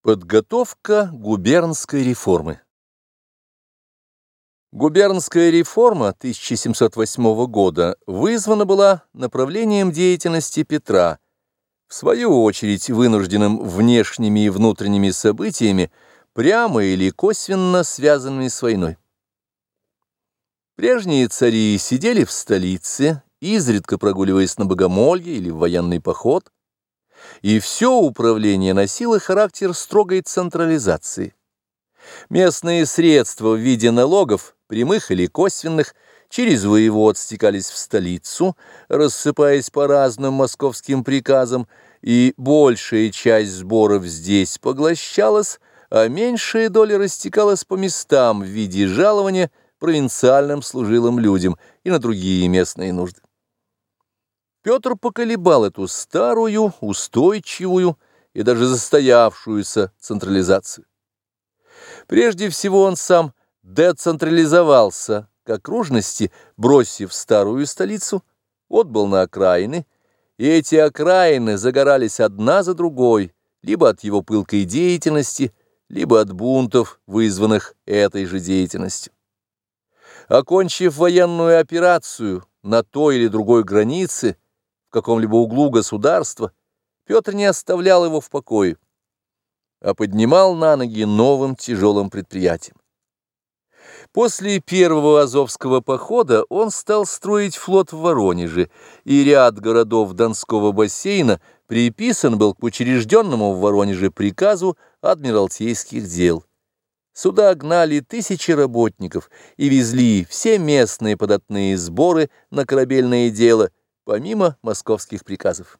Подготовка губернской реформы Губернская реформа 1708 года вызвана была направлением деятельности Петра, в свою очередь вынужденным внешними и внутренними событиями, прямо или косвенно связанными с войной. Прежние цари сидели в столице, изредка прогуливаясь на богомолье или в военный поход, и все управление носило характер строгой централизации. Местные средства в виде налогов, прямых или косвенных, через воевод стекались в столицу, рассыпаясь по разным московским приказам, и большая часть сборов здесь поглощалась, а меньшая доля растекалась по местам в виде жалования провинциальным служилым людям и на другие местные нужды. Петр поколебал эту старую, устойчивую и даже застоявшуюся централизацию. Прежде всего он сам децентрализовался к окружности, бросив старую столицу, отбыл на окраины, и эти окраины загорались одна за другой, либо от его пылкой деятельности, либо от бунтов, вызванных этой же деятельностью. Окончив военную операцию на той или другой границе, в каком-либо углу государства, Петр не оставлял его в покое, а поднимал на ноги новым тяжелым предприятием. После первого Азовского похода он стал строить флот в Воронеже, и ряд городов Донского бассейна приписан был к учрежденному в Воронеже приказу адмиралтейских дел. Сюда гнали тысячи работников и везли все местные податные сборы на корабельное дело – помимо московских приказов.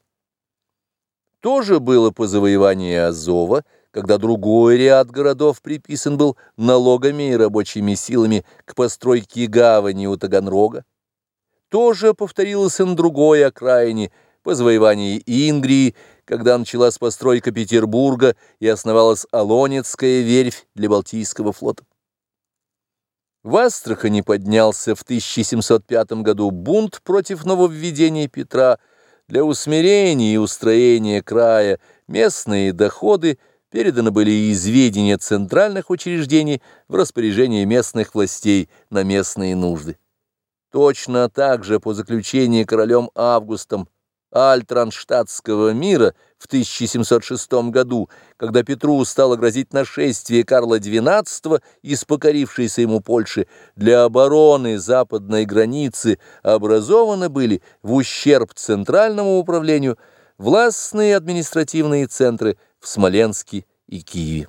То же было по завоевании Азова, когда другой ряд городов приписан был налогами и рабочими силами к постройке гавани у Таганрога. То же повторилось и на другой окраине по завоевании Ингрии, когда началась постройка Петербурга и основалась Алонецкая верфь для Балтийского флота. В Астрахани поднялся в 1705 году бунт против нововведений Петра. Для усмирения и устроения края местные доходы переданы были из ведения центральных учреждений в распоряжение местных властей на местные нужды. Точно так же по заключении королем Августом Альтранштадтского мира в 1706 году, когда Петру стало грозить нашествие Карла XII из покорившейся ему Польши, для обороны западной границы образованы были в ущерб центральному управлению властные административные центры в Смоленске и Киеве.